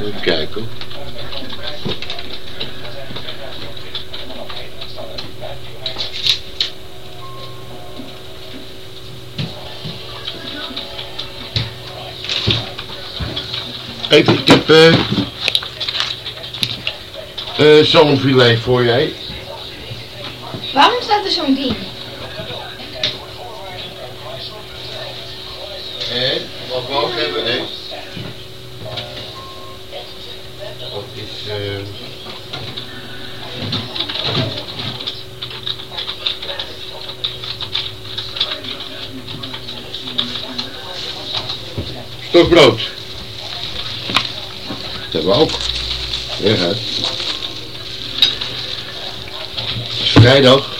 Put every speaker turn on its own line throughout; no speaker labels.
Even kijken. Even, ik heb eh eh zalmfilet voor jij.
Waarom staat er zo'n ding?
En wat we ook hebben is. Dat is. eh Stokbrood. Dat hebben we ook. Weg uit. Het is vrijdag.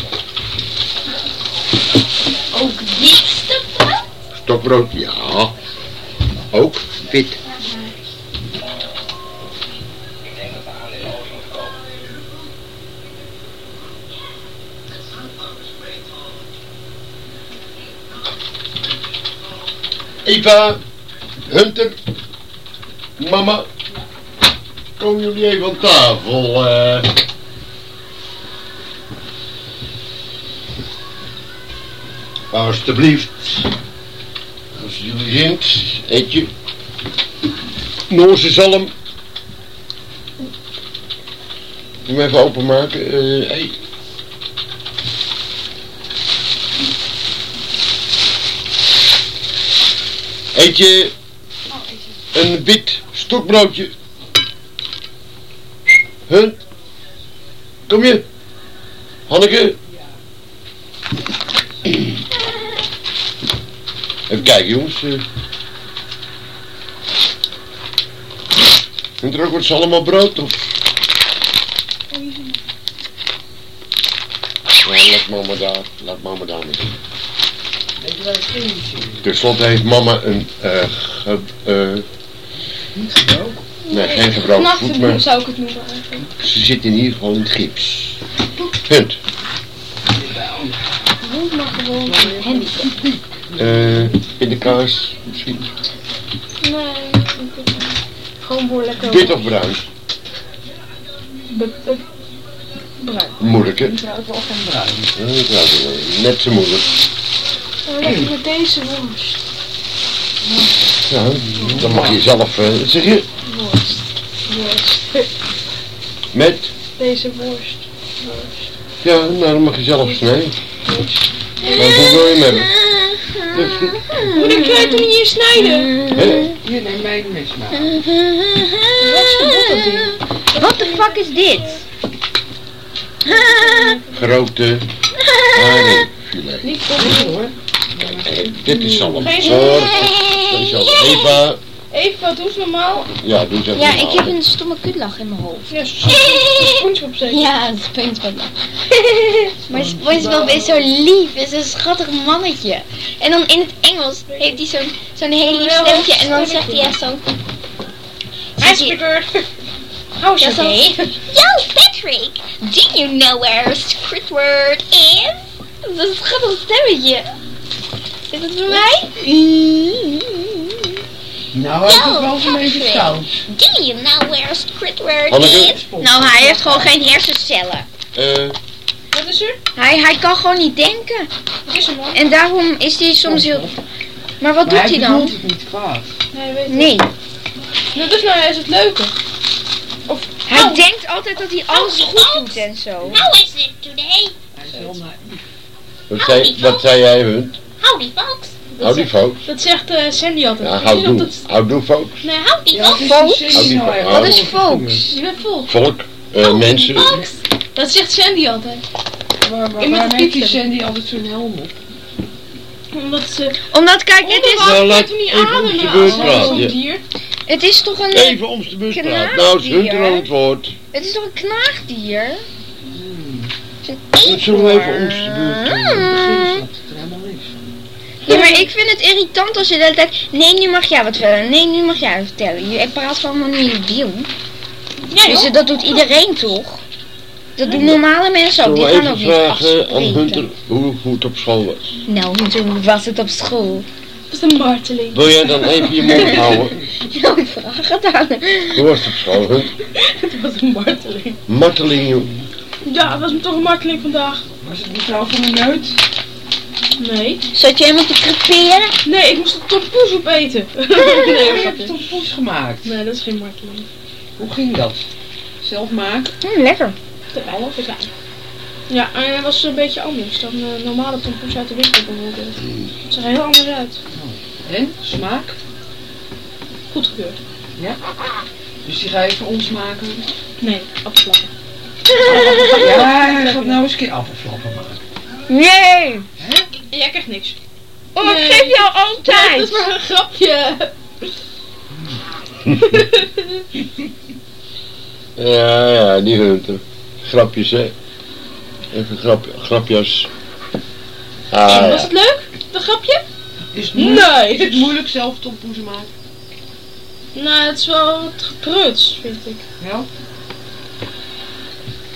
Ook dit stuk brood?
Stokbrood, ja. Ook wit. Eva, Hunter, mama, komen jullie even aan tafel? eh? Alsjeblieft. Als jullie vindt, eet je. Noorse zalm. Hem even openmaken. eh hey. Eet je een wit stokbroodje? Hun? Kom je? Hanneke? Even kijken jongens. Vindt er ook wat allemaal brood of? Ja, laat mama daar, laat mama daar maar doen. Ten slotte heeft mama een, eh,
Niet gebroken.
nee geen gebroken voet, maar
zou ik het noemen eigenlijk.
ze zit in ieder geval in het gips. Punt.
Noem maar gewoon een handicap.
Eh, in de kaas misschien.
Nee, niet. Gewoon voor lekker...
Wit of bruin?
Bruin.
Moeilijk hè?
Ik hou wel van bruin.
Het wel. Net zo moeilijk.
Oh, lekker met deze worst.
Ja, dan mag je zelf, eh, zeg je,
Worst. Worst.
met,
Deze worst. Worst.
ja, nou dan mag je zelf snijden.
Worst.
Hoe wil je hem hebben?
Moet ik jij toch niet eens snijden?
Hè?
Hier, neem mij een mes maar.
Wat
the fuck is dit?
Grote haringfilet.
Niet voor
hoor.
Dit is.
Geen
Voor, dat is Eva,
Even wat, doe eens normaal.
ja, doe even
Ja, ik heb een stomme kutlach in mijn hoofd.
Ja, SpongeBob zeker.
Ja, is SpongeBob. Maar SpongeBob is zo lief, is een schattig mannetje. En dan in het Engels heeft hij zo'n zo'n heel lief stemmetje en dan zegt hij echt zo...
Hi, Squidward. How is
Ja,
your day?
Yo, Patrick, do you know where Squidward is? Dat is een schattig stemmetje. Is het voor mij?
Nou, hij
Yo,
doet wel een beetje
Patrick.
fout.
Do you know where Squidward is? Nou, hij heeft gewoon geen hersencellen.
Eh,
Wat is er?
Hij, hij kan gewoon niet denken.
Wat is er man?
En daarom is hij soms heel... Maar wat
Maar
doet hij
hij
dan?
bedoelt het niet kwaad.
Nee, weet.
Nee,
Dat is nou juist het leuke. Of,
hij
Au.
denkt altijd dat hij alles goed doet en zo.
How is it today?
Hij is naïef.
wat, zei, wat zei jij, Hunt?
Howdy, folks.
Howdy, folks.
dat zegt eh, Sandy altijd.
Ja,
of dat-
Houdoe, folks.
Nee, howdy,
Ja,
folks.
het is
Folks?
Wat
is folks?
Je bent vol.
Volk, eh, mensen.
Folks.
Dat zegt Sandy altijd.
Waar, waar, heeft
piepsen.
Sandy altijd zo'n helm op?
Omdat ze...
Omdat, kijk, het is,
Nou, laat
niet
even om
ademen
praten. ja.
dier.
het is toch een...
Even om zijn beurt praten. Nou, is Hunter aan het woord.
Het is toch een knaagdier?
Hmm.
Het
Zullen we even om zijn beurt
In het begin snapt het er helemaal niks van.
Ja, maar ik vind het irritant als je de hele tijd... Nee, nu mag jij wat vertellen. Nee, nu mag jij wat vertellen. Je praat gewoon wanneer je wil.
Ja,
Dus
joh.
dat doet iedereen toch? Dat doen normale mensen ook. Die gaan ook niet
vragen aan
afspreken.
Hunter hoe, hoe het op school was?
Nou, toen was het op school.
Dat is een marteling.
Wil jij dan even je mond houden?
Nou, ik vraag het aan hem.
Hoe was het op school? hè?
Het was een marteling.
Marteling, joh.
Ja, het was toch een marteling vandaag?
Was het mevrouw van de Neut?
Nee.
Zat je helemaal te creperen?
Nee, ik moest een tompoes opeten. nee,
Nee,
een
je hebt
grapje.
toch poes gemaakt?
Nee, dat is geen marteling.
Hoe ging dat? Zelf maken?
Hm, lekker.
Terwijl of ik aan. Ja, en hij was een beetje anders dan een normale tompoes uit de winkel bijvoorbeeld. Het zag er heel anders uit.
En? Smaak?
Goed gebeurd.
Dus die ga je voor ons maken?
Nee, appelflappen.
Ja, hij gaat nou eens een keer appelflappen maken.
Nee.
Jij krijgt niks.
Oh,
Nee.
ik geef jou
Dat
altijd.
is maar een grapje.
Ja, ja, die hunter. Grapjes, hè. Even grap, grapjes. Ah, ja.
was het leuk? Dat grapje?
Is het moeilijk,
Nee.
is het moeilijk zelf tompoezen maken?
Nou, het is wel wat gepruts, vind ik.
Ja?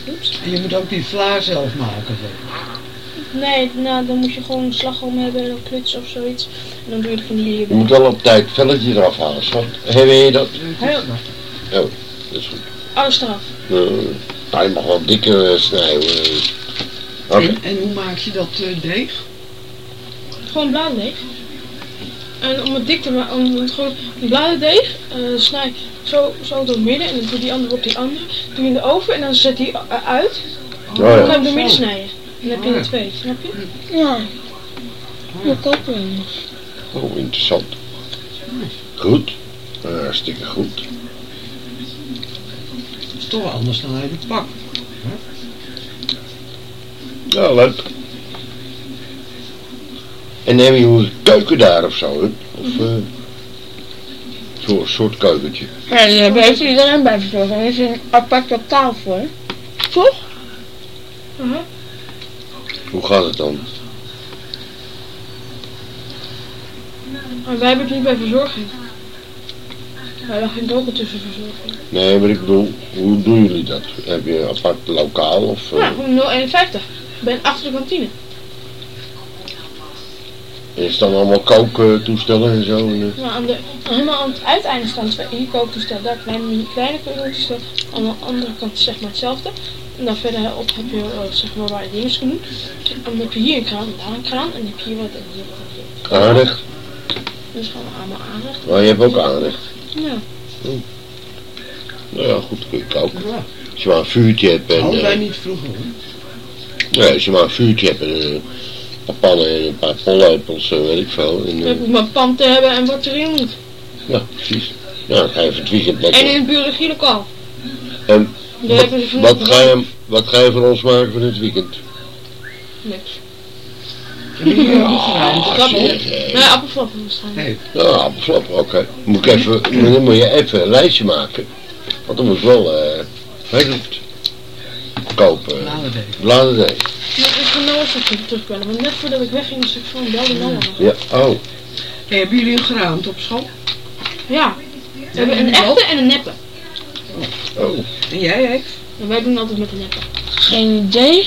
Oeps.
En je moet ook die vla zelf maken. zeg.
Nee, nou, dan moet je gewoon een slagroom hebben, een kluts of zoiets. En dan doe je de vanille
Je
bij.
moet wel op tijd het velletje eraf halen, schat. Heb je dat?
Heel-
Oh, dat is goed.
Alles eraf.
Uh, nou, je mag wel dikker eh, snijden. eh. Oké.
En, en hoe maak je dat eh, deeg?
Gewoon bladerdeeg. En om het dik te maken, om het gewoon een bladerdeeg, eh snij zo, zo door het midden en dan doe die andere op die andere. Doe je in de oven en dan zet die uit.
Oh,
Dan
ja.
kan je hem door midden snijden. Dan heb je er
ja.
twee, snap je?
Ja. Wel.
Oh, interessant. Goed. Eh, Hartstikke goed.
Dat is toch wel anders dan uit het pak.
Ja, leuk. En neem je een keuken daar of zo, hè? Of eh zo'n soort keukentje.
Ja, daar heeft iedereen bij verzorgd. En er is een apart lokaal voor. Toch?
Uh-huh.
Hoe gaat het dan?
Maar wij hebben het niet bij verzorging. Wij lag geen droge tussen verzorging.
Nee, maar ik bedoel, hoe doen jullie dat? Heb je een apart lokaal of... eh,
Ja, gewoon 051. Ik ben achter de kantine.
Is het dan allemaal kooktoestellen en zo? Eh,
Maar aan de, helemaal aan het uiteinde staan twee hier kooktoestel, daar kleine, kleine kooktoestel. Aan de andere kant zeg maar hetzelfde. En dan verderop heb je eh, zeg maar waar je dingen kunnen doen. En dan heb je hier een kraan en daar een kraan. En dan heb je hier wat en hier wat
aanrecht?
Dus gewoon allemaal aanrecht.
Maar je hebt ook aanrecht.
Ja.
Nou ja, goed, kun je koken.
Ja.
Als je maar een vuurtje hebt en...
Hadden wij
eh,
niet vroeger hoor.
nee, als je maar een vuurtje hebt en eh, een paar pannen en een paar pollepels, eh, weet ik veel. En, eh,
ik mijn pan te hebben en wat erin moet.
ja, precies. Ja, dan ga je even het weekend
En in
lekker.
het.
En
Daar hebben ze
wat,
van
wat, ga je, wat ga je van ons maken voor dit weekend?
Niks.
Geruimd?
Ah, eh,
Nee, appelflappen waarschijnlijk.
Nee.
Ja, appelflap, oké. Moet ik even, dan moet je even een lijstje maken. Want dan moet ik wel, eh, weet het, kopen.
Bladerdeeg.
Maar ik ga nou eens even terugbellen. Want net voordat ik wegging was ik gewoon belde nog.
Ja, oh.
Hey, hebben jullie een geraamd op school?
Ja. We hebben een echte en een neppe.
Oh,
En jij?
En wij doen altijd met een neppe.
Geen idee.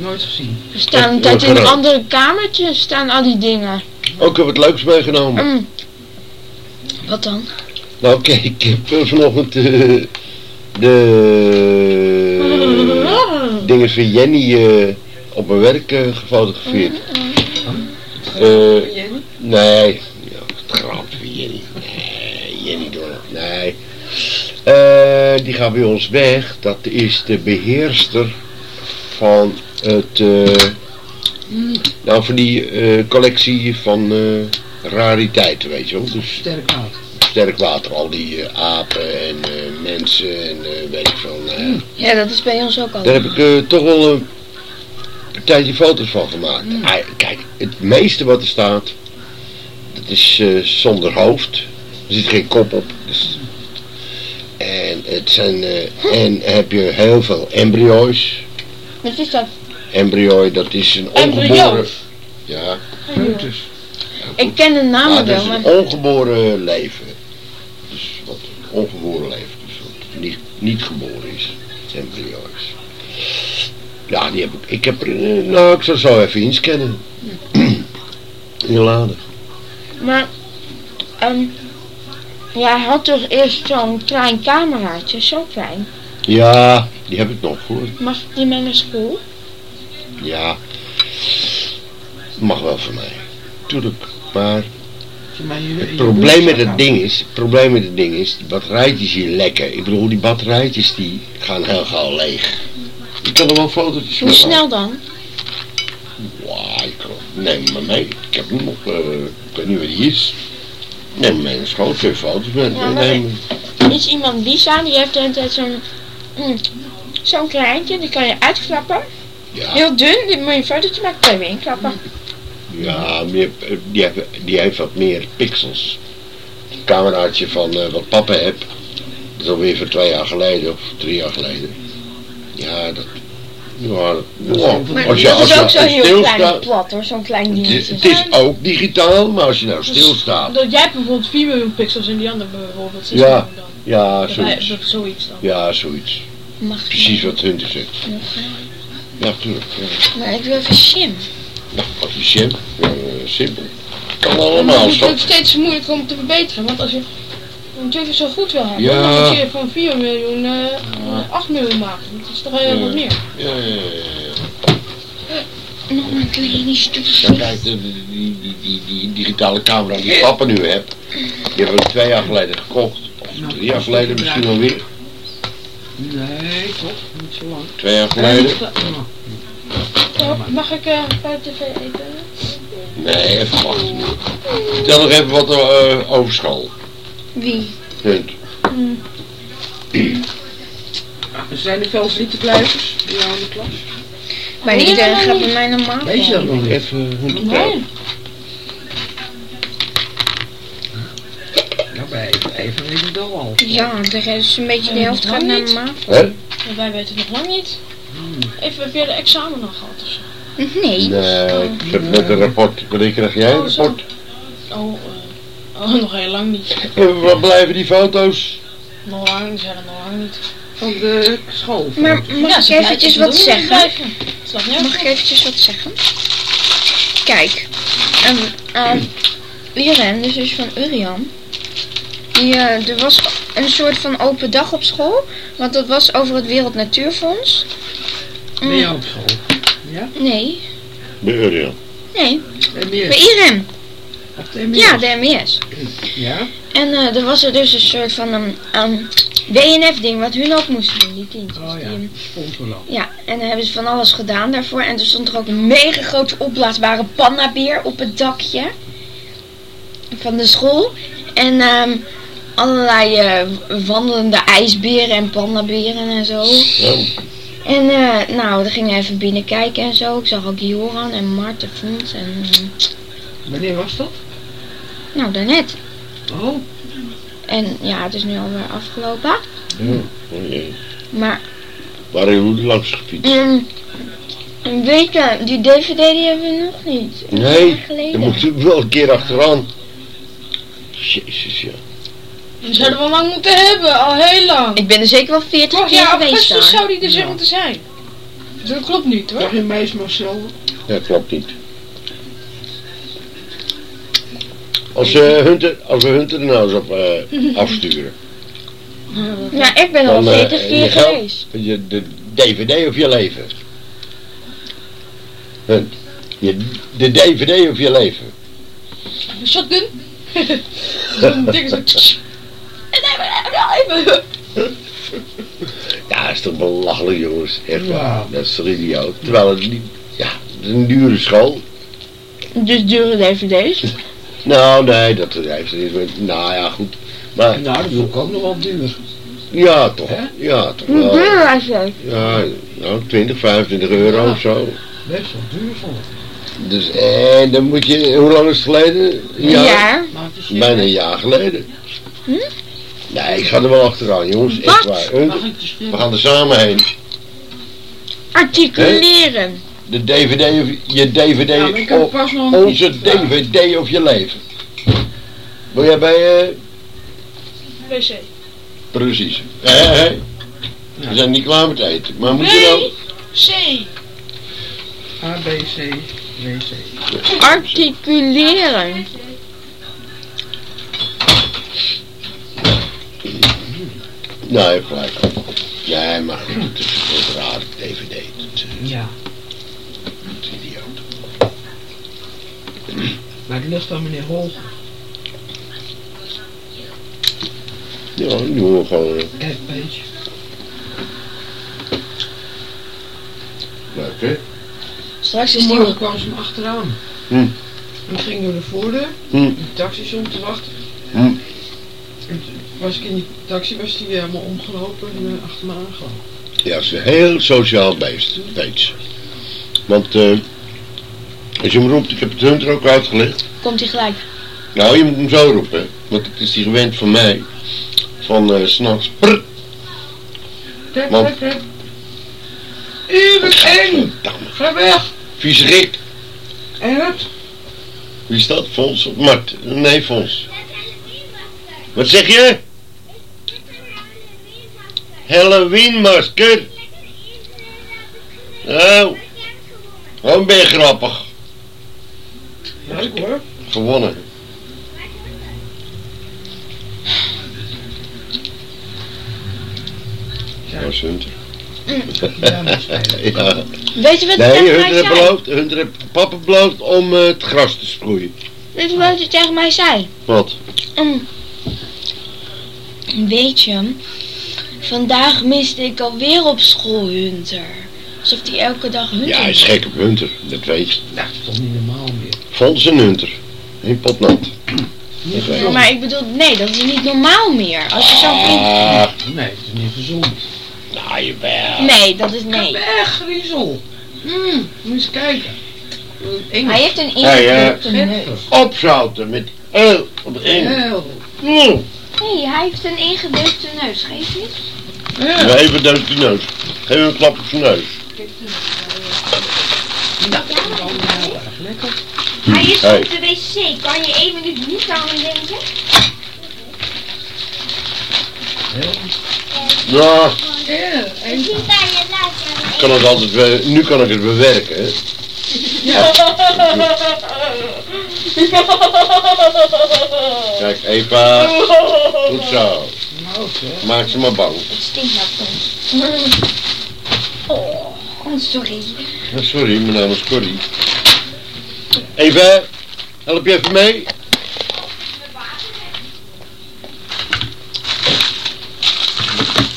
Nooit gezien.
We staan
Ja,
altijd in een andere kamertje. Staan al die dingen.
ook heb wat leuks meegenomen.
Mm. Wat dan?
Nou, oké, ik heb vanochtend eh, de dingen van Jenny eh, op mijn werk eh, gefotografeerd. Eh,
Jenny?
nee, ja, het grap van Jenny. Nee, Jenny door. Nee. Eh, die gaat bij ons weg. Dat is de beheerster van het, eh, nou van die eh, collectie van eh, rariteiten, weet je wel. Dus
Sterk water.
sterk water, al die apen en eh, mensen en eh, weet ik veel. nou ja.
Ja, dat is bij ons ook al.
Daar heb ik toch wel een tijdje foto's van gemaakt. Ah, kijk, het meeste wat er staat, dat is eh, zonder hoofd. Er zit geen kop op. Dus, en, het zijn, eh, en heb je heel veel embryo's.
Wat is dat?
Embryo, dat is een ongeboren...
Embryo's?
Ja,
Foetus.
Ik ken de namen
het
wel,
is
maar...
een ongeboren leven. Dus wat ongeboren leven. Dus wat niet, niet geboren is. Embryo's. Ja, die heb ik. Ik heb er, eh, nou, ik zal zo even inscannen. In de lade.
Maar ehm jij had toch eerst zo'n klein cameraatje, zo klein.
Ja, die heb ik nog hoor.
Mag ik die mee naar school?
Ja. Mag wel voor mij. Tuurlijk. Maar het probleem met het ding is, het probleem met het ding is, die batterijtjes hier lekken. Ik bedoel, die batterijtjes die gaan heel gauw leeg. Ik kan er wel foto's
Hoe snel dan?
Wauw, ik neem maar mee. Ik heb hem nog, eh, ik weet niet waar die is. Naar school, twee foto's met
Ja. Er is iemand, Lisa, die heeft de hele tijd zo'n... mm, zo'n kleintje, die kan je uitklappen.
Ja,
Heel dun, die moet je een fotootje maken, kan je weer inklappen.
ja die, heeft, die heeft wat meer pixels. Het cameraatje van eh, wat papa heeft, dat is alweer van twee jaar geleden of drie jaar geleden. Ja, dat... Ja, dat, ja,
Maar
als je,
dat
als
is
je
ook zo heel klein plat hoor, zo'n klein dingetje.
het is ook digitaal, maar als je nou stilstaat.
Dat jij hebt bijvoorbeeld 4 miljoen pixels en die andere bijvoorbeeld 6
Ja.
miljoen dan.
Ja, zoiets.
dat- zoiets dan.
Ja, zoiets.
Mag
Precies wat Hunter zegt. Ja, tuurlijk. Ja.
Maar ik wil even shim.
Nou, wat is Jim? Ja, simpel. Kan
Maar
allemaal,
het is ook steeds moeilijker om te verbeteren, want als je natuurlijk zo goed wil hebben,
Ja.
dan moet je van 4 miljoen eh 8 miljoen maken. Dat is toch heel wat meer.
Ja, ja, ja, ja.
Nog een klein stukje.
kijk, die, die, die, die digitale camera die papa nu heeft, die hebben we twee jaar geleden gekocht. Of drie jaar geleden misschien wel weer.
Nee, toch? Niet zo lang.
Twee jaar geleden.
Mag ik eh bij de tv eten?
Nee, even wachten. Vertel nog even wat uh, over school.
Wie?
Hunt.
Zijn er veel zittenblijvers bij jou in de klas?
Maar
Nee,
iedereen
nee,
gaat bij mij normaal.
Weet je dat nog niet?
Even Hunt.
Nee.
Ja, bij even weet het wel al.
Ja, de rest is een beetje de helft gaat naar normaal.
Hè?
Want wij weten het nog lang niet. Even, heb je de examen nog gehad of zo?
Nee.
Nee, ik heb net een rapport. Wanneer krijg jij een
Oh,
rapport?
Oh, eh, oh, nog heel lang niet.
Waar blijven die foto's?
Nog lang, die zijn er nog lang niet.
Van de school.
Maar mag
ze
ik eventjes wat
niet
zeggen?
blijven. Snap je?
Mag ik eventjes wat zeggen? Kijk, um, um, Irene, de zus van Urian, die, eh, er was een soort van open dag op school, want dat was over het Wereld Natuurfonds. Mm,
Ben je op school? Ja?
Nee,
Bij Uriel.
nee, bij
meer? Op de MBS?
Ja, de.
Ja?
En eh, er was er dus een soort van een, een WNF-ding, wat hun ook moesten doen, die kindjes.
Oh ja,
Die-
sponsorland.
Ja, en dan hebben ze van alles gedaan daarvoor. En er stond er ook een mega grote opblaasbare pandabeer op het dakje van de school. En ehm, allerlei eh, wandelende ijsberen en pandaberen en zo.
Ja.
En eh, nou, we gingen even binnen kijken en zo. Ik zag ook Joran en Mart en Fons en... eh,
Wanneer was dat?
Nou, daarnet.
Oh,
En ja, het is nu alweer afgelopen.
Ja. Oh jee.
Maar,
Waar hebben jullie langs gefietst?
mm, weet je, die DVD die hebben we nog niet. Een
Nee, dan moet je wel een keer achteraan. Jezus, ja.
Die zouden we lang moeten hebben, al heel lang.
Ik ben er zeker wel 40
Vorig
keer
jaar
geweest
augustus
daar.
zou die er zo
Ja.
moeten zijn. Dat klopt niet hoor.
dag in Mees Marcel.
Ja, klopt niet. Als, eh Hunter, als we Hunter er nou eens op eh, afsturen.
Ja, ik ben al
Dan, eh,
40
je
keer
geld-
geweest.
Je, de DVD of je leven? Hunt. Je, de DVD of je leven?
Shotgun. Zo'n ding zo. En nee, maar even.
Ja, dat is toch belachelijk jongens. Echt
Ja.
waar. Dat is toch idioot. Terwijl het niet... Ja, het is een dure school.
Dus dure dvd's.
Nou, nee, dat heeft er niet mee. Nou ja, goed. Maar
Nou, dat vond ik ook nog wel duur.
ja, toch.
Hè?
Ja, toch
Hoe
wel.
duur was het?
Ja, nou, 20, 25 euro
Ja.
of zo.
Best wel duur vond ik.
Dus, en dan moet je, hoe lang is het geleden? Een
Ja.
jaar?
Je-
Bijna een jaar geleden.
Hm?
Nee, ik ga er wel achteraan, jongens. Echt
Wat?
waar. We gaan er samen heen.
Articuleren.
De DVD of je DVD
Ja, ik heb
of
pas nog een
onze. DVD of je leven. Wil jij bij, eh,
WC.
precies. Hé, hé. We zijn niet klaar met eten. Maar moet je nou...
Nee. C.
A, B, C, W, C.
Articuleren.
Nou, je hebt gelijk. Ja, maar goed, het is een raar DVD. Het is
Ja.
een idioot.
Maar het ligt aan meneer Hol.
Ja, nu doen we gewoon... eh,
Kijk, beetje.
Leuk, hè?
Straks is die
Morgen kwam ze hem achteraan.
Hm.
En ik ging door de voordeur,
Hm.
de taxi om te wachten.
Hm.
En toen was ik in die taxi, was die weer helemaal omgelopen en eh, achter me aangelopen.
Ja, ze is een heel sociaal beest, weet ze. Want eh, als je hem roept, ik heb het hun er ook uitgelegd.
komt hij gelijk.
Nou, je moet hem zo roepen, want het is die gewend van mij. Van eh s'nachts. Want-
één!
Verdamme.
Ga weg!
Vies Rick.
En het?
Wie is dat? Fons of Mart? Nee, Fons. Wat zeg je? Halloween masker. Nou, gewoon ben je grappig.
Leuk hoor.
Gewonnen.
Ja,
Dat is Hunter.
ja.
Weet je wat
Nee,
tegen
Hunter
mij zei?
beloofd, Hunter heeft papa beloofd om eh, het gras te sproeien.
Weet je wat hij tegen mij zei?
Wat?
Mm. Weet je, vandaag miste ik alweer op school Hunter. Alsof hij elke dag Hunter
Ja, hij is gek op Hunter, dat weet je.
Nou, dat is toch niet normaal meer.
Fons en Hunter. Eén pot nat.
Niet
Ja,
Ja,
gezond.
maar ik bedoel, nee, dat is niet normaal meer. Als je zo'n kind...
Ah,
Nee, het is niet gezond.
nou jawel.
Nee, dat is nee.
weg, Griezel. Mm, moet eens kijken. Engels.
Hij heeft een
Hey,
ingedrukte neus.
Opzouten met eel op.
Heel.
Mm.
Nee, hij heeft een ingedrukte neus, geef je?
Ja.
Ja, even duim die neus. Geef hem een klap op zijn neus.
Nou, dat is wel heel erg lekker.
Hij is op de wc. Kan je één minuut niet aan hem denken?
Ja,
Ja,
ik kan het altijd, nu kan ik het bewerken. Hè. Kijk, Eva. Goed zo.
Nou.
Maak ze maar bang.
Het stinkt naar ons. Oh, sorry.
Ja, sorry, mijn naam is Corrie. Eva, help je even mee?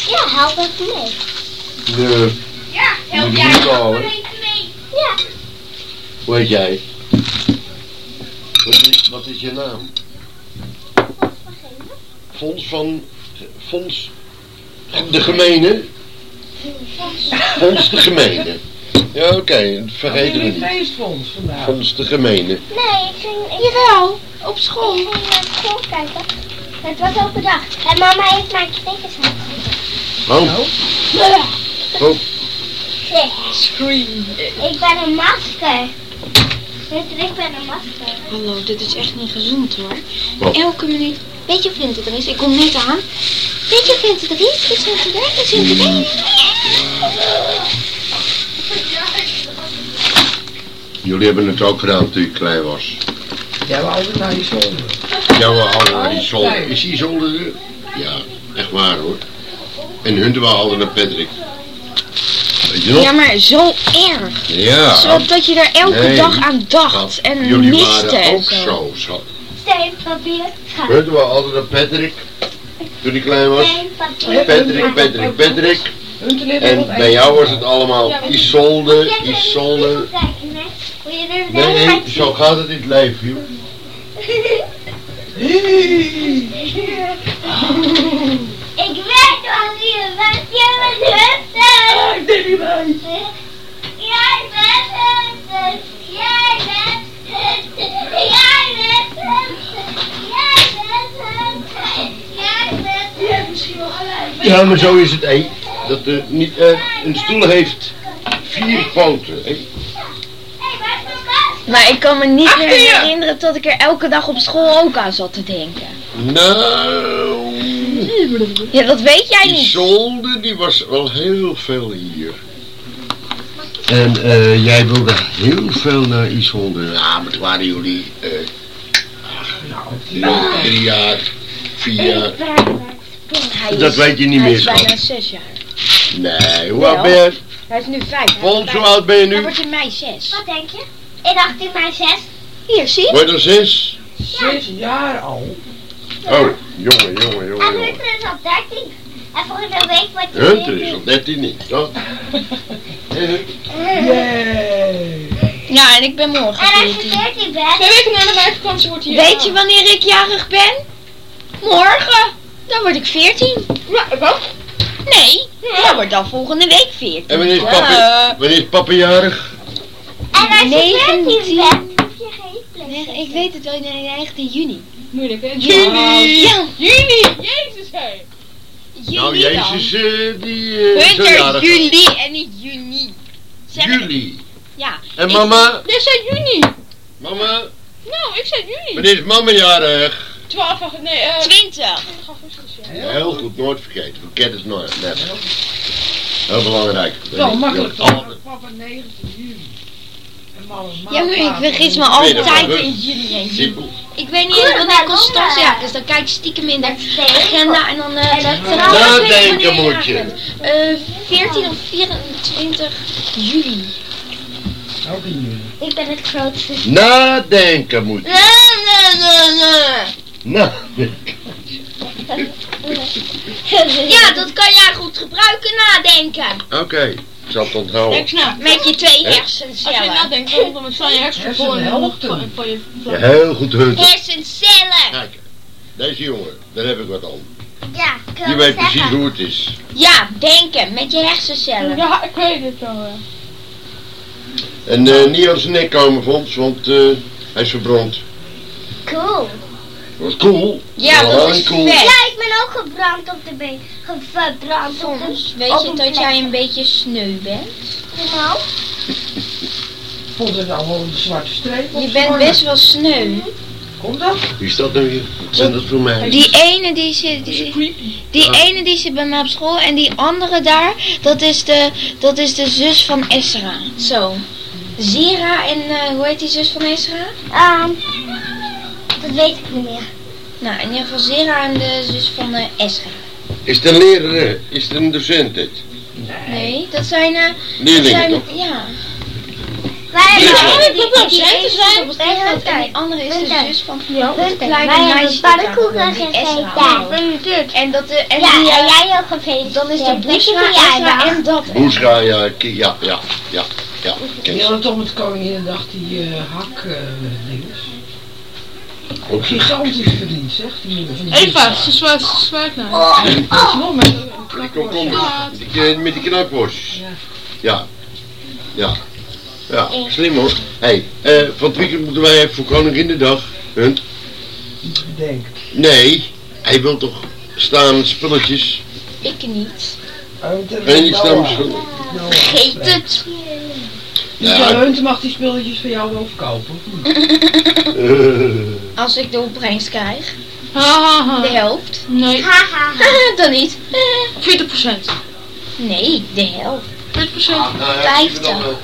Ja, help even mee.
De,
Ja, help jij ook even mee. Ja.
hoe heet jij? Wat is, wat is je naam? Fons van... Fons... De gemeene? Fons de gemeene. Ja, oké, vergeten we
Jullie
niet.
feestfonds vandaag.
Fons de gemeene.
Nee, ik ging... Ik
Jawel, op school.
Ik ging naar school kijken. Het was open dag. En mama heeft mijn stekers uitgegeven.
Oh, oh,
Scream.
Ik ben een masker. Ik ben een masker.
Hallo, dit is echt niet gezond hoor.
Wat?
Elke minuut. Weet je of Vinter er is? Ik kom net aan. Weet je of Vinter er is? Is Vinter er? Is Vinter er?
Jullie hebben het ook gedaan toen je klein was.
Jij wou altijd naar je zolder.
Ja, we hadden die
Oh,
zolder. Is die zolder er? Ja, echt waar hoor. En hun waren altijd naar Patrick. Weet je nog?
Ja, maar zo erg.
Ja.
Zodat je er elke
Nee.
dag aan dacht en
jullie
miste
waren
en
ook
zo.
zo.
Steen, papier.
Hun waren altijd naar Patrick. Toen hij klein was.
Steen, papier,
Patrick, Patrick, Patrick. En bij jou was het allemaal Isolde, Isolde.
Wil je
Nee, nee, zo gaat het in het leven, joh.
Ik weet wel wie je bent. Jij bent Hunter.
Ik deed niet mee.
Jij bent Hunter. Jij bent Hunter. Jij bent Hunter. Jij bent Hunter. Jij bent.
Ja, maar zo is het, hé. Dat er niet, eh, een stoel heeft vier poten?
Maar ik kan me niet
Achter
meer herinneren dat ik er elke dag op school ook aan zat te denken.
Nou,
Ja, dat weet jij niet.
Isolde, die was wel heel veel hier. En eh, jij wilde heel veel naar Isolde. Ja, maar toen waren jullie eh, ach, nou, drie, drie jaar, vier jaar. Dat weet je niet
hij
meer,
is
schat.
bijna zes jaar.
Nee, hoe oud ben je?
Hij is nu vijf.
Vol, zo oud ben je
Hij
nu?
wordt in mei zes.
Wat denk je? Ik dacht in mijn zes.
Hier, zie je?
Word je er zes?
Zes jaar al.
Oh, jongen, jongen, jongen,
En. Hunter is al 13. En volgende week wordt hij
Hunter is al 13 niet, toch?
Yay.
Ja, en ik ben morgen
En als je
14.
14 bent,
Twee weken na de meivakantie wordt hij...
Weet je wanneer ik jarig ben? Morgen. Dan word ik 14.
Ja, ik ook.
Nee, dat wordt dan volgende week 14.
En wanneer is
Ja.
papa, wanneer is papa jarig?
en als je 14
19.
bent, hoef je geen
Nee,
PlayStation.
ik weet het wel, nee, 19 juni.
Moeilijk, hè?
Ja.
Juni!
Ja.
Juni! Jezus, hé!
Juli
nou. Jezus, eh, die eh is zo
Hunter,
jarig.
juli en niet juni. Zeg.
Juli.
Ja.
En
Ik-
mama?
Jij zei juni!
Mama?
Nou, ik zei juni!
Wanneer is mama jarig?
12 augustus, nee, eh...
20.
augustus, ja.
Heel goed, nooit vergeten. Vergeet het nooit, net. Heel belangrijk.
Wel makkelijk
Ja,
toch? Papa 19 juli.
Ja, maar ik vergis me altijd
augustus.
in juli en juli.
Simpel.
Ik weet niet eens wanneer jarig is. Dan kijk ik stiekem in de agenda en dan... niet
Nadenken moet
je bent. Eh, 14 of 24 juli.
Ook in juli.
Ik ben het grootste.
Nadenken moet je.
Nee, nee, nee, nee.
Nadenken.
Ja, dat kan jij goed gebruiken, nadenken.
Oké, ik zal het onthouden.
Ik snap.
Met je twee
Hè?
Als je
hersencellen.
nadenkt, dan staan je hersenen vol in de van, je
Ja, heel goed, Hunter.
Hersencellen.
Kijk, deze jongen, daar heb ik wat aan.
Ja, ik het
weet precies hoe het is.
Ja, denken met je hersencellen.
Ja, ik weet het wel.
En eh, niet aan zijn nek komen, Fons, want eh, hij is verbrand.
Cool.
Was cool.
Ja, dat
wel cool.
vet.
Ja, ik ben ook gebrand op de been. Gebrand op de
Soms weet
op
je
een
dat
plek.
jij een beetje sneu bent.
Nou,
Vond het allemaal een zwarte streep
Je bent best wel sneu.
Komt dat?
Wie is dat nou hier? Zijn dat voor mij?
Die ene die zit, die, die
Ja.
ene die zit bij mij op school en die andere daar, dat is de, dat is de zus van Esra. Zo. Zira en eh, hoe heet die zus van Esra?
ehm, dat weet ik niet meer.
Nou, in ieder geval Zira en de zus van eh, Esra.
Is het een leraar? eh? Is het een docent dit?
Nee, dat zijn, eh, dat
Leerlingen
zijn,
toch?
ja.
Wij
Ja,
hebben
ja.
Die, die, die ene zus
zijn.
op het vliegveld en die andere is de zus van
Hunter,
het kleine
wij hebben
meisje.
pannenkoeken gegeten.
En dat de, en
Ja,
die,
en
eh,
jij ook gefeliciteerd.
dan is de
Lekker
Bushra,
verjaardag.
Esra en dat.
Boescha, ja, ja, ja, ja, ja.
Hadden toch met Koninginnedag die hak eh.
Ook.
Gigantisch verdiend, zeg. Die die
Eva, ze zwaait, ze zwaait naar.
Oh. Je nog, met de
Kom, kom,
Ja.
met die, eh, met die knakworstjes.
Ja.
Ja. Ja. Ja, slim hoor. Hé, hey, eh, van het weekend moeten wij even voor Koninginnedag. Hunt?
Denk.
Nee, hij wil toch staan spulletjes.
Ik niet.
En niet staan spullen.
Vergeet het.
Ja, Hunter mag die spulletjes van jou wel verkopen.
eh,
Als ik de opbrengst krijg.
Ha, ha, ha.
De helft.
Nee,
Haha.
Dan niet.
40 procent.
Nee, de helft.
40 procent.
nou ja,
Vijftig.
ik vind dat wel.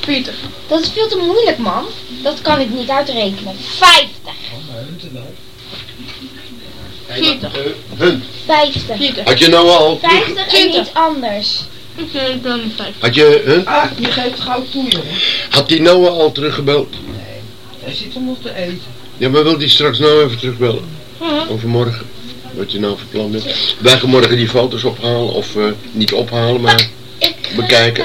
40.
Dat is veel te moeilijk, man. Dat kan ik niet uitrekenen. 50.
Oh, maar Hunter wel.
Hey,
40.
eh, Hunt,
50.
40.
had je nou al...
50 en niet anders.
Ik eh, ik ben 50.
Had je, Hunt,
Ah, je geeft gauw toe, jongen.
had die Noah al teruggebeld?
Hij zit om nog te eten.
Ja, maar wil die straks nou even terugbellen?
Ja.
Overmorgen? Wat je nou van plan bent? Wij gaan morgen die foto's ophalen, of eh, niet ophalen, maar
Ik ga
Bekijken.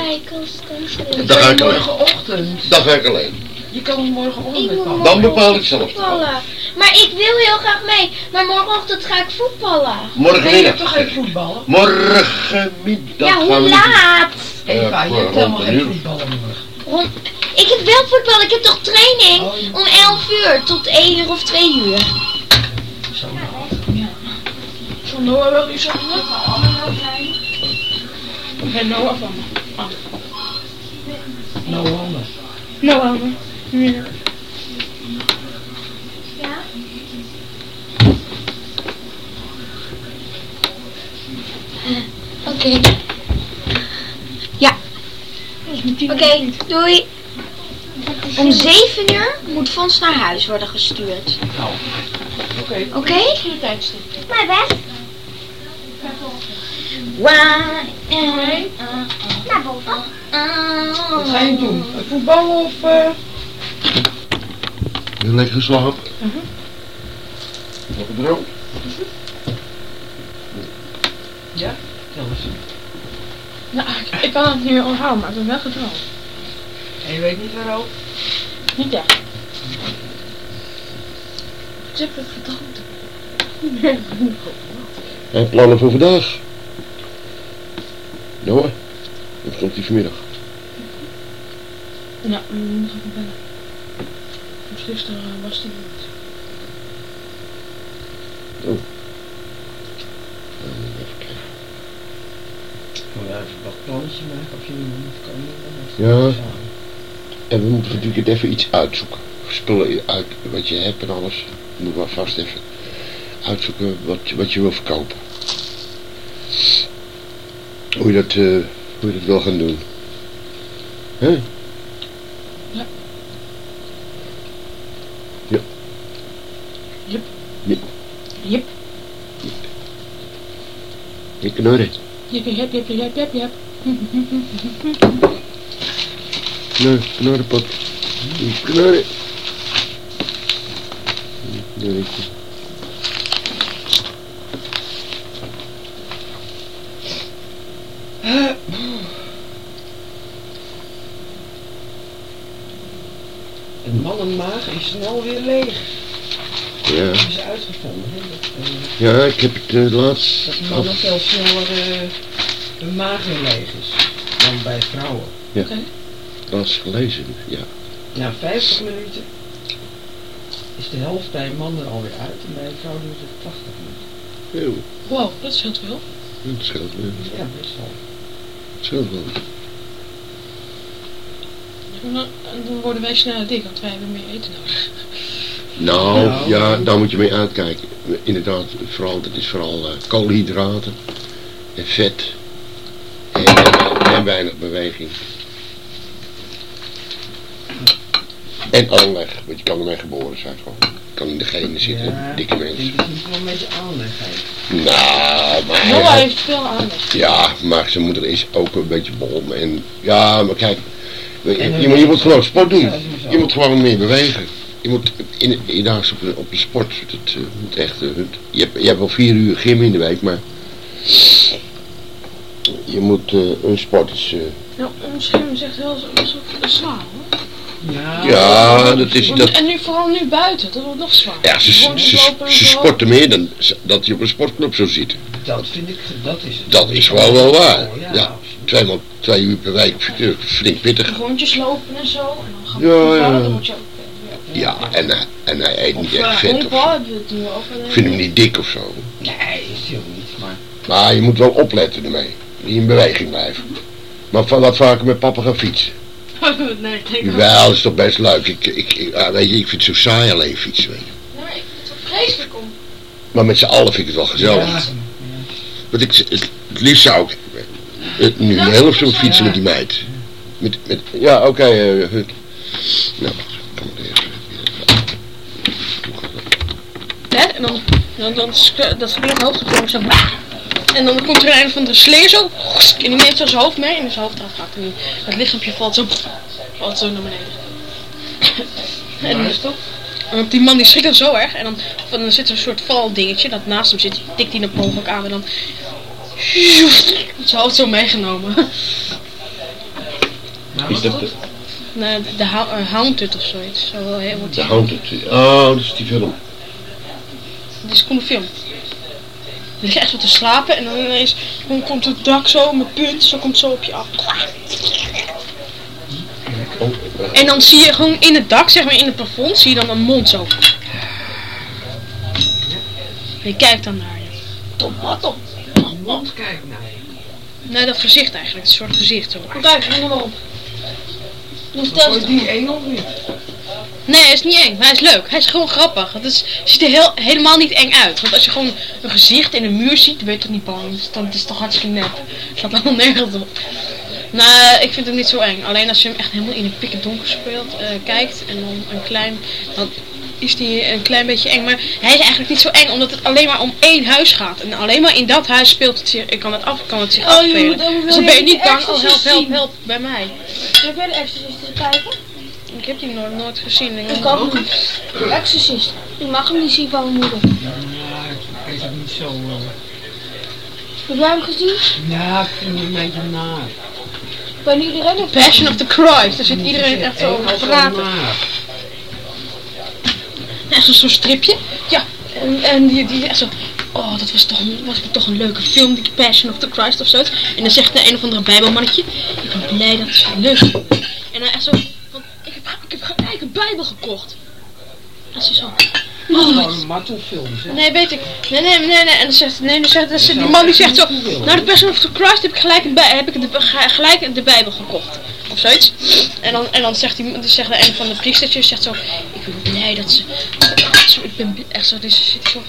Dat
Dan ga
kan
ik alleen.
morgenochtend.
dat ga ik alleen.
Je kan morgenochtend
Ik
papa.
Dan bepaal ik zelf.
voetballen. Maar ik wil heel graag mee. Maar morgenochtend ga ik voetballen.
Hebt
Morgenmiddag.
toch geen voetballen?
Morgenmiddag
ja,
gaan
hoe laat?
Eva, je hebt helemaal geen voetballen morgen.
Ik heb wel voetbal. Ik heb toch training?
Oh.
Om 11 uur tot 1 uur of 2 uur.
Zo.
Van Noah wil u zeggen? Ik ben Noah van me.
Nou, anders.
Noah van me. Ja.
Oké. Ja. Oké, doei. Om 7 uur moet Fons naar huis worden gestuurd.
Nou. Oké.
Oké?
Mijn best.
Why?
Naar boven.
Wat ga je doen? Voetballen of... eh,
Heel lekker geslapen. Wat gedroomd?
Ja? Tel eens.
Nou, ik, ik kan het niet meer onthouden, maar ik heb wel gedroomd.
En je weet niet waarover?
Niet echt. Ik heb het gedroomd.
En plannen voor vandaag? Noah? Of komt die vanmiddag?
Ja, mm, ga ik bellen. Dus gisteren eh, was die niet.
Eh, Even kijken.
Gewoon even wat plannetje maken of je niet kan.
Ja. En we moeten natuurlijk even iets uitzoeken. Spullen uit wat je hebt en alles. Moet maar vast even uitzoeken wat, je- wat je wil verkopen. Hoe je dat, eh, hoe je dat wil gaan doen. Hè?
Ja.
Ja.
Jep.
Jep. Ik kan horen.
Jep, jep, jep, jep, jep,
knorrenpot. Knorren. Knorretje.
Een mannenmaag is snel weer leeg.
Ja.
Dat is uitgevonden. Hè? Dat, eh,
ja, ik heb het uh, laatst
dat mannen veel sneller eh, hun maag weer leeg is dan bij vrouwen.
Laatst gelezen. Ja.
Na 50 minuten is de helft bij een man er alweer uit en bij een vrouw duurt het 80 minuten.
Eeuw,
Wow, dat scheelt wel.
dat scheelt wel.
Ja, best wel.
Dat scheelt wel.
En dan, en dan worden wij sneller dik, want wij hebben meer eten nodig.
Nou,
Nou,
ja,
eh,
daar moet je mee uitkijken. Inderdaad, vooral, dat is vooral eh, koolhydraten en vet en, en, en weinig beweging. En aanleg, want je kan ermee geboren zijn gewoon. Kan in de genen zitten,
Ja,
dikke
Ik
mensen.
denk dat het wel een beetje aanleg heeft.
Nou, maar...
Noah heeft veel aanleg.
Ja, maar zijn moeder is ook een beetje bol. En ja, maar kijk, je, je, moet- je moet gewoon sport doen. Je moet gewoon meer bewegen. Je moet in, in daags op, de- op de sport. Dat eh, moet echt. eh, je, hebt, je hebt wel vier uur gym in de week, maar je moet eh, een sport is.
Nou, misschien is echt heel wel zwaar hoor.
Ja,
ja, dat is dat.
En nu vooral nu buiten, dat wordt nog zwaar.
Ja, ze, ze,
zo.
sporten meer dan dat je op een sportclub zou zitten.
dat vind ik, dat is het.
Dat is gewoon wel waar.
Oh, ja,
tweemaal twee uur per week, eh, flink pittig.
Rondjes lopen en zo. En dan gaan
Ja,
we
ja,
voetballen,
ja.
dan moet je ook...
Ja, en, hij- en hij eet niet echt
uh,
vet of
ook wel.
Ik vind hem niet dik of zo.
Nee, is heel niet, maar...
Maar je moet wel opletten ermee. Niet in beweging blijven. Maar van wat vaker met papa gaan fietsen.
nee, ik
Wel, dat is toch best leuk. Ik, ik, ik, ah, weet je, ik vind het zo saai alleen fietsen. Weet je.
Nee, ik vind het wel vreselijk om.
Maar met z'n allen vind ik het wel gezellig.
Ja,
Want ik, het, het liefst zou ik eh, nu een hele zo fietsen met die meid. Met, met, ja, oké. eh, Hut. nou. Kom maar even.
Hè? En dan, dan, dan dat gebeurt hoogte zo. En dan komt er een of andere slinger zo. En die neemt zo zijn hoofd mee en zijn hoofd eraf gaat. En het lichaampje valt zo, valt zo naar beneden. En,
is toch?
en die man die schrikt dan zo erg. En dan, van, dan zit er een soort valdingetje dat naast hem zit. Die tikt hij naar boven ook aan en dan... Wordt zijn hoofd zo meegenomen.
Is dat de,
Nee, de hou- eh, Haunted of zoiets. Zo eh, wordt
de. Haunted? Oh, dat is die film.
Dit is een coole film. Je ligt echt zo te slapen en dan ineens dan komt het dak zo met punt, zo komt zo op je af. En dan zie je gewoon in het dak, zeg maar in het plafond, zie je dan een mond zo. En je kijkt dan naar je. Wat op.
de mond kijkt naar je.
Nee, dat gezicht eigenlijk, het soort gezicht zo. Kijk, noem maar op. Dan vertel ze
die één of niet?
Nee, hij is niet eng. maar Hij is leuk. Hij is gewoon grappig. Het is, ziet er heel, helemaal niet eng uit. Want als je gewoon een gezicht in een muur ziet, dan ben je toch niet bang. Dus dan het is het toch hartstikke nep. Het gaat allemaal nergens op. Nou, ik vind hem niet zo eng. Alleen als je hem echt helemaal in een pikken donker speelt, eh, kijkt en dan een klein, dan is die een klein beetje eng. Maar hij is eigenlijk niet zo eng, omdat het alleen maar om één huis gaat. En alleen maar in dat huis speelt het zich, ik kan het af, kan het zich
Oh, je
afspelen.
moet
Dus dan ben je niet bang, oh help, help, help, bij mij.
Heb jij de Exorcist gekeken?
Ik heb die nooit, nooit gezien.
Ik ook niet. Exorcist. Ik mag hem niet zien van mijn moeder.
Ja, ik is het niet zo... eh,
Heb jij hem gezien?
ja, ik vind het een beetje naar.
Bij iedereen heeft
Passion of the Christ, daar zit iedereen echt zo over te praten. Echt zo'n zo'n stripje. Ja, en, en die, die echt zo... Oh, dat was toch, een, was toch een leuke film, die Passion of the Christ of zo. En dan zegt de een of andere bijbelmannetje... Ik ben blij dat ze leuk vinden." En dan echt zo... Ik, heb, gelijk een bijbel gekocht. Dat is zo... Oh,
een martelfilm, zeg.
Nee, weet ik. Nee, nee, nee, nee. En dan zegt, nee, dan zegt, dan zegt die man die zegt zo, nou de Passion of the Christ heb ik gelijk, een bij, heb ik de, ge- gelijk de Bijbel gekocht. Of zoiets. En dan, en dan zegt, die, dan zegt een van de priestertjes, zegt zo, ik ben blij dat ze, zo, ik ben echt zo, dus zit zo,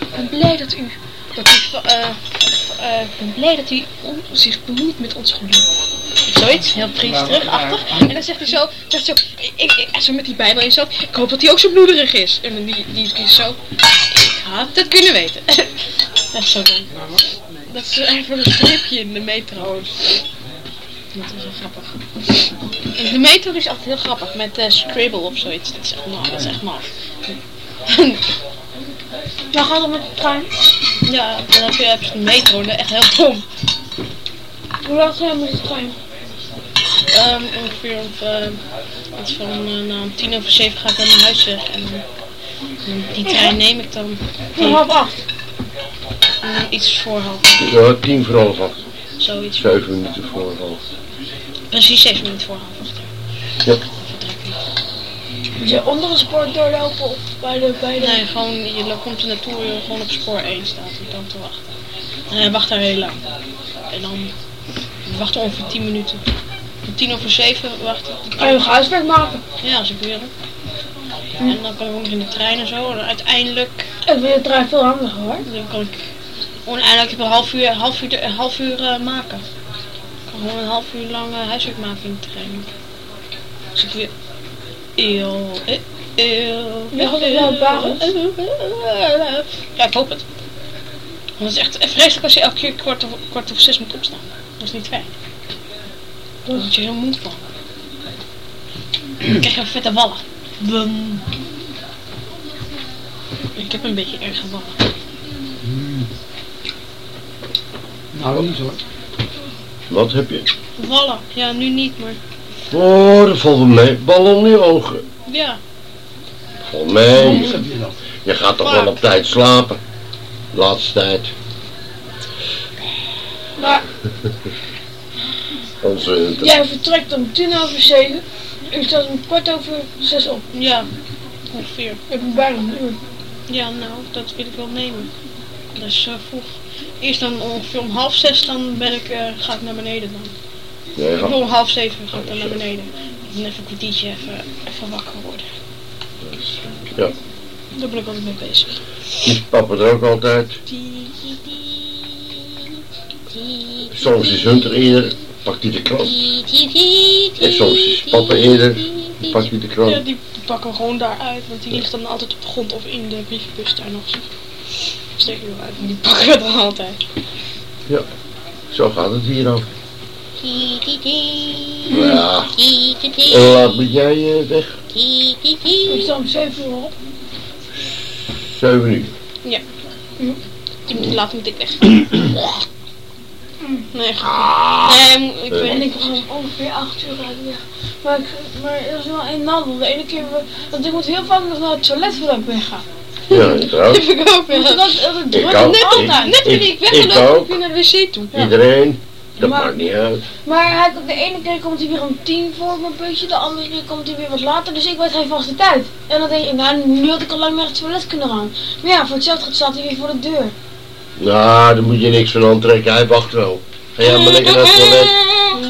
ik ben blij dat u, dat u, eh, eh, ik ben blij dat u on- zich bemoeit met ons geloof. Zoiets, heel priesterachtig. En dan zegt hij zo, zegt zo, ik, ik, zo met die Bijbel in zo, ik hoop dat hij ook zo bloederig is. En die, die priester zo, ik had het kunnen weten. Echt zo dom. Dat is even een stripje in de metro. Dat is wel grappig. En de metro is altijd heel grappig met eh, Scribble of zoiets. Dat is echt maf. Dat is echt maf.
Dan gaat het met de trein.
ja, dan heb je, heb je de metro. Dat is echt heel dom.
Hoe laat ga je met de trein?
Ehm, ongeveer of, eh, iets van eh, nou, om tien over zeven ga ik naar mijn huis weg. En dan- die trein neem ik dan.
Om half acht.
Mm, iets voor half acht,
Ja, tien voor half acht.
zoiets.
Zeven minuten voor half.
Precies zeven minuten voor half acht.
Ja.
Moet je onder een spoor doorlopen of bij de... Bij de...
Nee, gewoon, je komt er naartoe, je gewoon op spoor 1 staat en dan te wachten. En hij wacht daar heel lang. En dan we wachten ongeveer 10 minuten. Tien over zeven wachten.
Kan je nog huiswerk maken?
Ja, als ik wil. En dan kan ik ook nog in de trein en zo. En uiteindelijk
Ik vind de trein veel handiger hoor.
dan kan ik ik een half uur, half uur, half uur eh, maken. Ik kan gewoon een half uur lang eh, huiswerk maken in de trein. Als ik. Eeuw, eh, eeuw.
Het wel op basis?
Ja, ik hoop het. Want het is echt vreselijk als je elke keer kwart of, kwart of zes moet opstaan. Dat is niet fijn. Daar word je heel moe van. Dan krijg je een vette wallen. Bum. Ik heb een beetje erg wallen.
Nou, niet hoor.
Wat heb je?
Wallen? Ja, nu niet, maar
Oh, dat valt wel mee. Bal om je ogen.
ja.
Valt mee.
je dat?
Je gaat toch wel op tijd slapen. Laatste tijd.
Maar
Onze
jij vertrekt om tien over zeven. Ik sta om kwart over zes op.
Ja, ongeveer.
Ik heb bijna een uur.
Ja, nou, dat wil ik wel nemen. Dat is zo vroeg. Eerst dan ongeveer om half zes, dan ben ik, eh, ga ik naar beneden dan.
Ja,
om half zeven ga ik dan naar beneden. Dan even een kwartiertje even, even wakker worden.
Ja.
Daar ben ik altijd mee bezig.
Is papa er ook altijd. Soms is Hunter eerder, pakt hij de krant. En soms is papa eerder, pakt hij de
Ja,
krant.
die, die pakken gewoon daaruit, want die ligt dan altijd op de grond of in de brievenbus daar nog. Steken we uit die pakken we dan altijd.
Zo gaat het hier ook. Ja. En laat moet jij eh, weg?
Ik sta om zeven uur op.
Zeven uur.
Tien minuten later moet ik weg. Nee, grapje. Nee, ik
Eh.
weet
En
niet.
ik was ongeveer acht uur uit weg. Maar, ik, maar er is wel één nadeel. De ene keer, we- want ik moet heel vaak nog naar het toilet voordat ik wegga.
Ja, trouwens.
heb ik ook
Dus
wel.
dat, dat het druk
ook.
altijd.
Net, net ik
ik
weggelopen weer naar de wc toe.
Iedereen. Dat
Maar-
maakt niet uit.
Maar hij, de ene keer komt hij weer om tien voor mijn puntje, de andere keer komt hij weer wat later, dus ik weet geen vaste tijd. En dan denk ik, nou, nu had ik al lang naar het toilet kunnen gaan. Maar ja, voor hetzelfde gaat staat hij weer voor de deur.
Nou, daar moet je niks van aantrekken. Hij wacht wel. Ga jij maar lekker naar het toilet.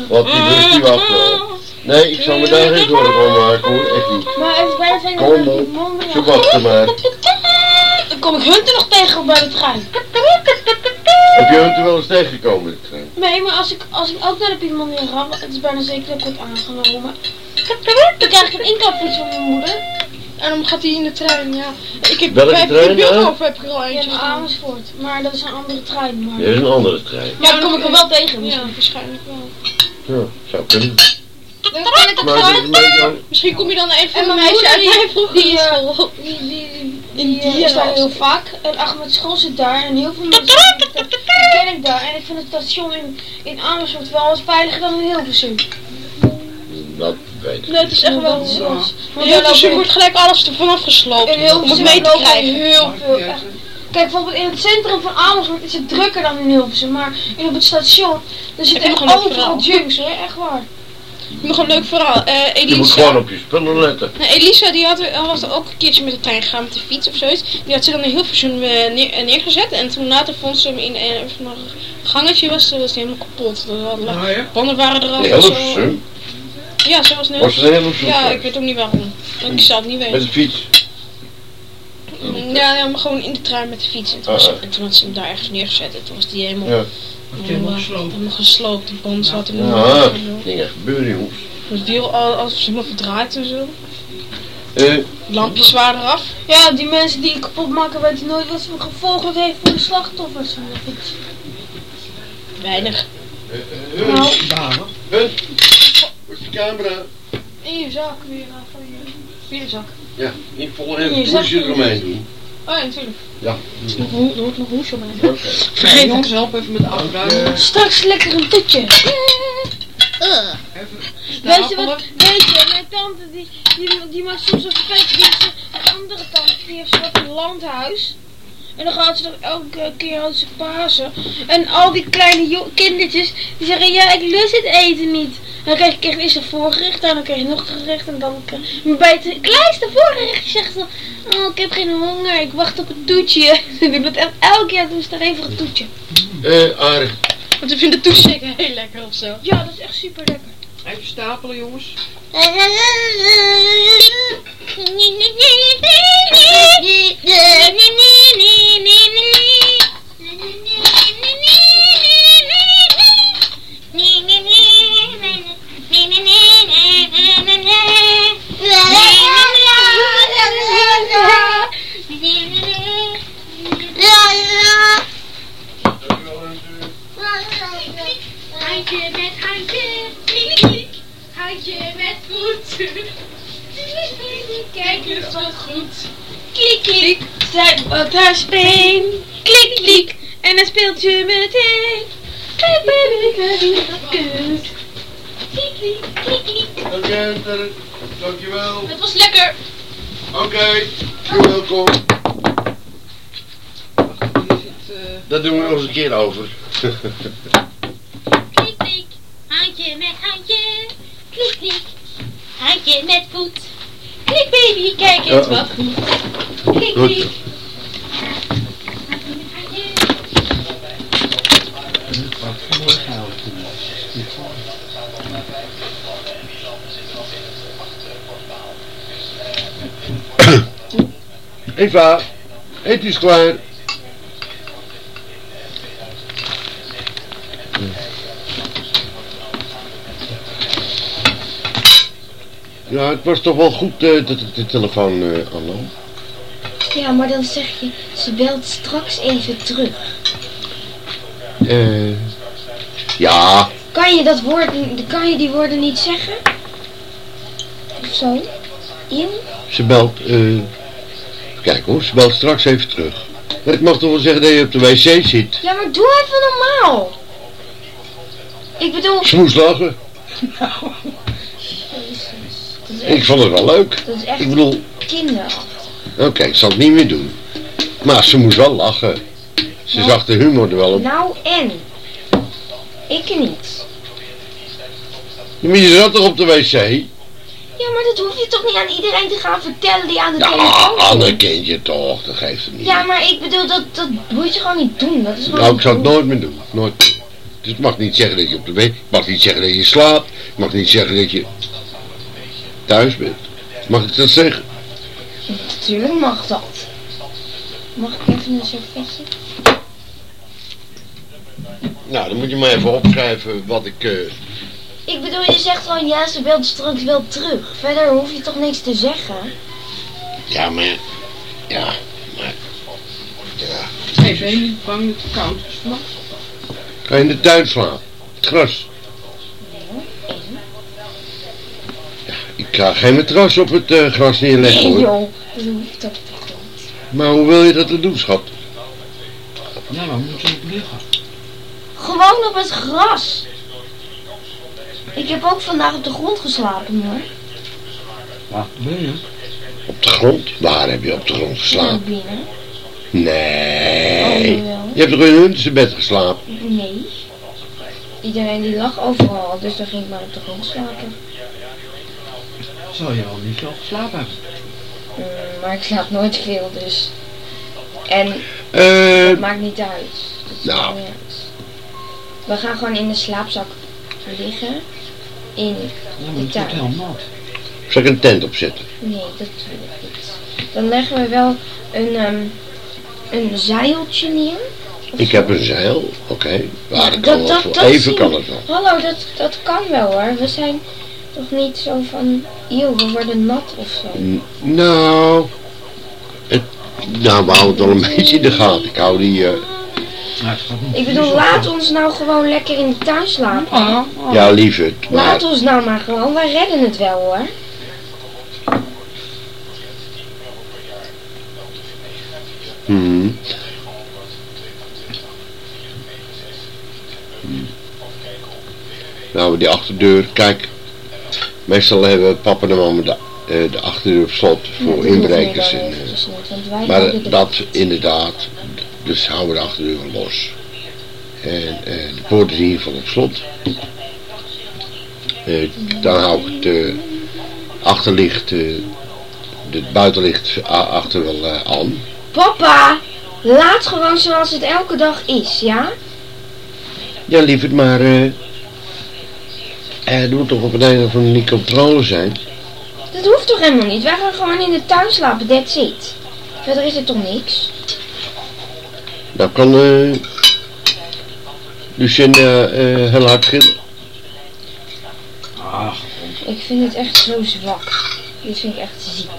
Want die rust die wacht wel. Nee, ik zal me daar geen zorgen om maken hoor. Echt niet.
Maar het is bijna zijn
Kom op. Ze wachten maar.
Dan kom ik Hunter nog tegen bij de trein.
Heb je Hunter wel eens tegengekomen? dit trein?
Nee, maar als ik, als ik ook naar de Piemon ga, want het is bijna zeker dat ik word aangenomen. Dan krijg ik een inklapfiets van mijn moeder.
En dan gaat hij in de trein, ja. Ik heb
Welke trein,
Beeldhoven
hè?
heb ik er al
Ja,
eentje
naar
gedaan.
Amersfoort. Maar dat is een andere trein. Maar...
Dit is een andere trein.
Ja, daar kom ik er wel tegen.
Ja,
misschien.
waarschijnlijk wel.
Ja, zou kunnen.
Dan ik het
Maar
gewoon.
Misschien kom je dan een van
En
de
moeder
uit
die-
mijn vroegere
die, eh,
school.
Die, die, die,
In
die, eh,
die
is daar heel vaak. En Ahmed School zit daar. En heel veel mensen die, die ken ik daar. En ik vind het station in, in Amersfoort wel wat veiliger dan in Hilversum.
Dat weet ik.
Nee, het is echt wel
daar
In
lopen-
Hilversum wordt gelijk alles ervan afgesloopt.
In
Om het mee te krijgen.
heel veel. echt. Kijk, bijvoorbeeld in het centrum van Amersfoort is het drukker dan in Hilversum. Maar in op het station, daar zit
Heb je
echt overal junks hoor. Echt waar.
Nog een leuk verhaal. Eh
Je moet
Elisa.
gewoon op je spullen letten.
Nou, Elisa die had, had ook een keertje met de trein gegaan met de fiets of zoiets. Die had ze dan in Hilversum eh, neer, eh, neergezet. En toen later vond ze hem in een ander gangetje was, was hij helemaal kapot. De
ja.
banden waren en zo.
Hilversum.
Ja, ze was net.
Was Hilversum?
Ja, ik weet ook niet waarom. Ik zou het niet
Met
weten.
de fiets.
Ja, ja, maar gewoon in de trein met de fiets. En toen, was, en toen had ze hem daar ergens neergezet. En toen was die helemaal,
Ja.
Helemaal
helemaal,
gesloopt.
De band zat in de
Ja, dingen gebeuren jongens.
Het wiel al- alsof ze helemaal verdraaid en zo.
Eh,
Lampjes waren eraf.
Ja, die mensen die kapot maken weten nooit wat voor gevolgen heeft voor de slachtoffers van de fiets.
Weinig.
Nou,
Camera?
in je zak weer eh, van je bierzak.
Ja, niet vol
Je
even
zag
poesje
het.
eromheen doen.
Oh ja, natuurlijk.
Ja.
Er nog er nog hoes omheen.
Oké.
Hey, jongens, help even met afruimen.
Straks lekker een tutje. Weet je wat? Weet je, mijn tante die, die, die maakt soms een vet. Die heeft een andere tante die heeft zo'n landhuis. En dan gaat ze er elke keer als ze Pasen. En al die kleine kindertjes die zeggen ja ik lust het eten niet. En dan krijg je eerst een voorgerecht en dan krijg je nog een gerecht en dan krijg- maar bij het kleinste voorgerecht zegt ze oh ik heb geen honger ik wacht op een toetje. Ze doet het echt elke jaar doen ze daar even een toetje.
Eh, Arie.
Want we vinden toeschikken heel lekker of zo.
Ja dat is echt super lekker.
Even stapelen, jongens.
Handje met handje, met voet. Kijk eens wat goed.
Klik, klik, zij pakt haar speen. Klik, klik, en dan speelt je meteen. Baby, kijk. Klik, klik, klik, klik.
Oké. Dankjewel.
Het was lekker.
Oké, welkom. Dat doen we nog eens een keer over.
Klik klik. Handje met handje. Klik klik. Handje met voet. Klik baby, kijk eens wat goed.
Eva, is klaar. Ja, het was toch wel goed eh, dat ik de telefoon eh aannam.
Ja, maar dan zeg je, ze belt straks even terug.
Eh, ja,
Kan je dat woord, kan je die woorden niet zeggen? Of zo? In?
ze belt, eh, kijk hoor, ze belt straks even terug. Maar ik mag toch wel zeggen dat je op de wc zit.
Ja, maar doe even normaal. Ik bedoel,
Ze moest lachen.
dat
Ik vond het wel leuk.
dat is echt
Ik bedoel,
kinderachtig.
oké, ik zal het niet meer doen. Maar ze moest wel lachen. Ze
Nou.
zag de humor er wel op.
Nou en? Ik niet.
Maar je zat toch op de wc?
Ja, maar dat hoef je toch niet aan iedereen te gaan vertellen die aan de
Ja,
telefoon
ander
zit.
kindje toch, dat geeft het niet.
Ja, maar ik bedoel, dat, dat moet je gewoon niet doen. Dat is gewoon
Nou, ik zou het nooit meer doen. Nooit. Dus ik mag niet zeggen dat je op de wc... Mag niet zeggen dat je slaapt. Mag niet zeggen dat je thuis bent. Mag ik dat zeggen?
Natuurlijk mag dat. Mag ik even een servetje?
Nou, dan moet je maar even opschrijven wat ik... eh,
Ik bedoel, je zegt gewoon ja, ze belt straks wel terug. Verder hoef je toch niks te zeggen?
Ja, maar... Ja, maar... Ja.
Nee, ben je niet bang dat het koud is vannacht?
Ga je in de tuin slapen? Het gras. Ik ga geen matras op het eh, gras neerleggen
Nee
hoor.
joh, dat hoeft toch niet.
Maar hoe wil je dat te doen, schat?
Ja, maar moet je op liggen?
Gewoon op het gras. Ik heb ook vandaag op de grond geslapen hoor.
Ja, ben je?
Op de grond? Waar heb je op de grond
Ja,
geslapen?
binnen.
Nee.
Oh.
Je hebt toch in hun bed geslapen?
Nee. Iedereen die lag overal, dus dan ging ik maar op de grond slapen.
Zal je al niet veel geslapen hebben?
Mm, maar ik slaap nooit veel, dus. En
Eh,
het maakt niet uit. Het
nou.
maakt niet uit. We gaan gewoon in de slaapzak liggen. In.
Ja, maar
De
het wordt
tuin.
heel nat.
zal ik een tent opzetten?
Nee, dat wil ik niet. Dan leggen we wel een, ehm, een zeiltje neer.
Ik
zo.
heb een zeil, oké. Waar
Dat-
kan
dat-
wel.
dat
Even
zien
kan het wel.
Hallo, dat, dat kan wel hoor. We zijn toch niet zo van. Eeuw, we worden nat of zo.
N- Nou, het, nou, we houden het wel een beetje in de gaten. Ik hou die, eh,
Nou,
Ik bedoel, laat ons nou gewoon lekker in de tuin slapen.
Ah, ah.
ja lieverd, maar
Laat ons nou maar gewoon, wij redden het wel hoor.
hmm. Hmm. Nou, die achterdeur, kijk. Meestal hebben papa en mama de, eh, de achterdeur op slot voor inbrekers. En, eh, maar dat inderdaad, dus houden we de achterdeur wel los. En eh, de poort is in ieder geval op slot. Eh, dan hou ik het eh, achterlicht, eh, het buitenlicht achter wel eh, aan.
Papa, laat gewoon zoals het elke dag is, ja?
Ja, lieverd, maar eh er moet toch op het einde van die controle zijn.
Dat hoeft toch helemaal niet? Wij gaan gewoon in de tuin slapen, that's it. Verder is er toch niks?
Nou kan eh Lucinda eh heel hard gillen.
Ach,
Ik vind het echt zo zwak. Dit vind ik echt ziek.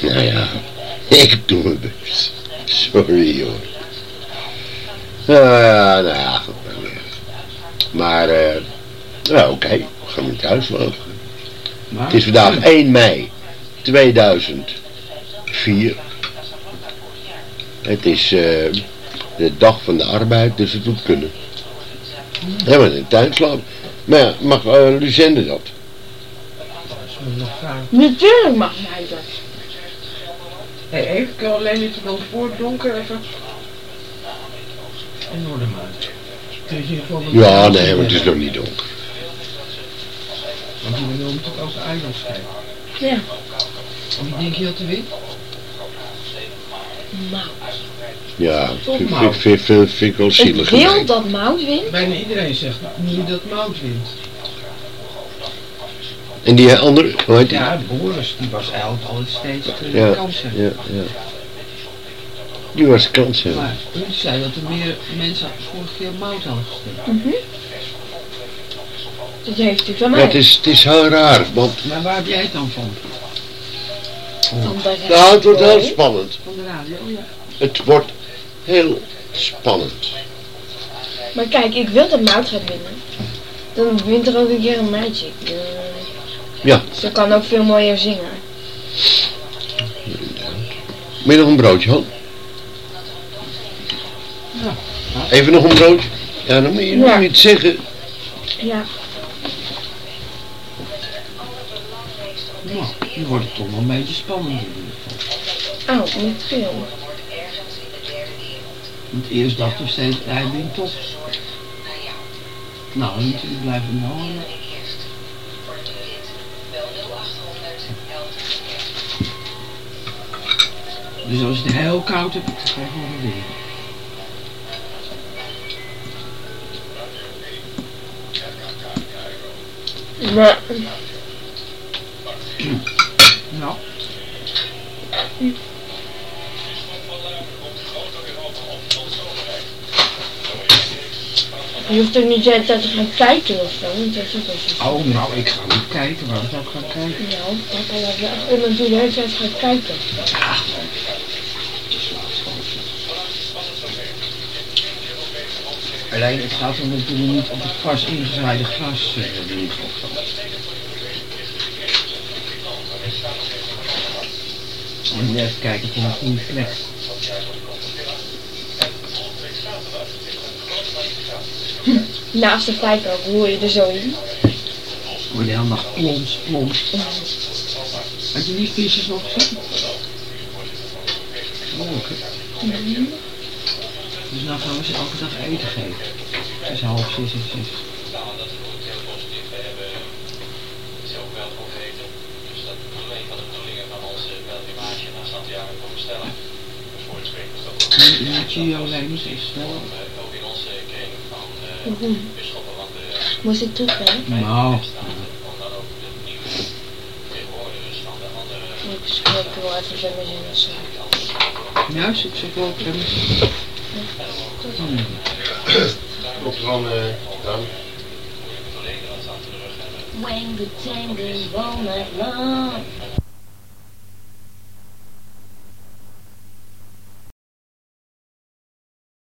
Nou ja, ik doe mijn best. Sorry hoor. Ah, nou ja, goed. nou ja. Maar, eh, nou oké, we gaan niet thuis lopen.
maar...
Het is vandaag 1 mei 2004. Het is eh, de dag van de arbeid, dus het moet kunnen. Ja, maar in tuin slapen. Maar ja, mag eh Lucende dat?
Natuurlijk mag hij dat.
Hé, hey, even kan alleen even dan voor het donker even... Dat-
Ja, nee, maar het is nog niet donker.
Want die willen natuurlijk ook de eiland kijken.
Ja.
Wie denk je dat er wint?
Mout.
Ja,
Toch
vind, vind, vind, vind, ik wel
Ik
zielig.
wil
gemeen.
dat Mout wint.
Bijna iedereen zegt niet dat Mout wint.
En die andere, hoe heet die?
Ja, Boris, die was eigenlijk altijd steeds de
Ja,
kans hebben.
ja, ja. Die was kans hebben.
Maar u zei dat er meer mensen vorige keer Mout hadden gestemd.
Dat heeft u van mij.
het, is, het is heel raar, want
Maar waar heb jij het dan van?
Nou, het wordt heel spannend.
Van de radio, ja.
Het wordt heel spannend.
Maar kijk, ik wil dat Mout gaat winnen. Dan wint er ook een keer een meisje. Eh,
Ja.
Ze kan ook veel mooier zingen.
Je nog een broodje, Han?
Ja.
Even nog een broodje? Ja, dan moet je
Ja.
nog niet zeggen.
Ja.
Nu wordt het toch nog een beetje spannend in ieder geval.
Oh, niet veel.
Want eerst dachten we steeds, hij wint toch. Nou, natuurlijk blijven we nou. hangen. Dus als het heel koud heb, dan ga ik gewoon weer.
Maar
Nou.
Je hoeft er niet de tijd te gaan kijken of zo. Want dat is ook.
Oh, nou, ik ga niet kijken. Waarom zou ik gaan kijken?
Nou, papa laat wel iemand die de hele tijd gaat kijken.
Alleen, het gaat om dat jullie niet op het pas ingezaaide gras eh, liggen of zo. En even kijken voor een goede plek.
Naast de vijver hoor je er zo in.
Word je helemaal plons, plons. Had je die visjes nog gezien? Oh, oké. Dus nou gaan we ze elke dag eten geven. Is half zes en zes. En moet je jouw lijners even snel?
Moest ik terugbellen?
Nou,
Ik spreek wel even zo mijn zin of zo.
juist, ik zeg wel. Hmm.
Van, eh, dan.
Wang the tango all night long.